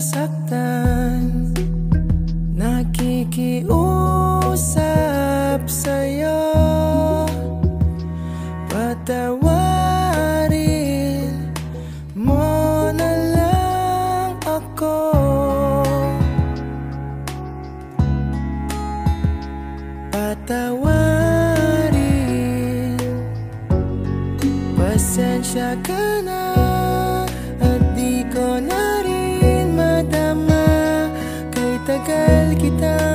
nang masaktan Nakikiusap sa'yo. Patawarin mo na lang ako. Patawarin. Pasensya ka na Kay tagal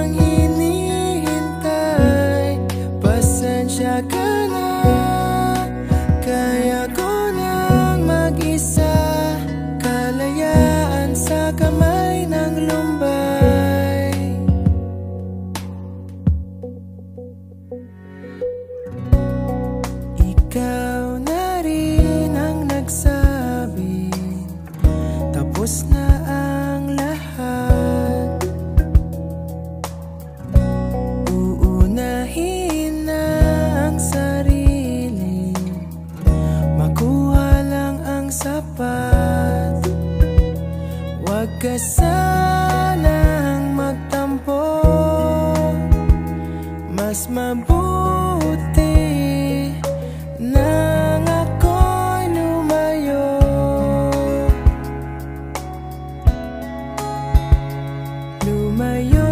sanang magtampo. Mas mabuti nang ako'y lumayo. Lumayo.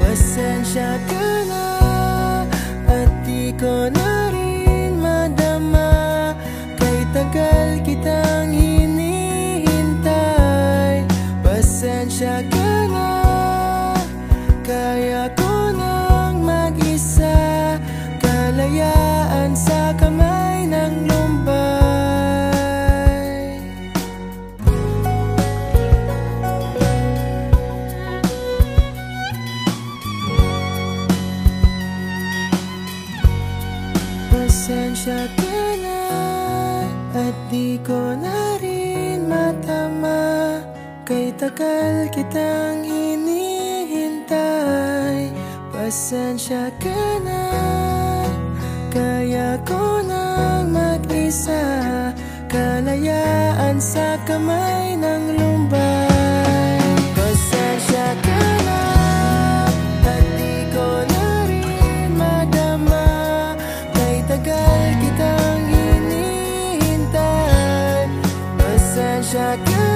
Pasensya ka na At di ko na Pasensya ka na At di ko na rin matama. Kay tagal kitang hinihintay. Pasensya ka na Kaya ko nang mag-isa. Kalayaan sa kamay second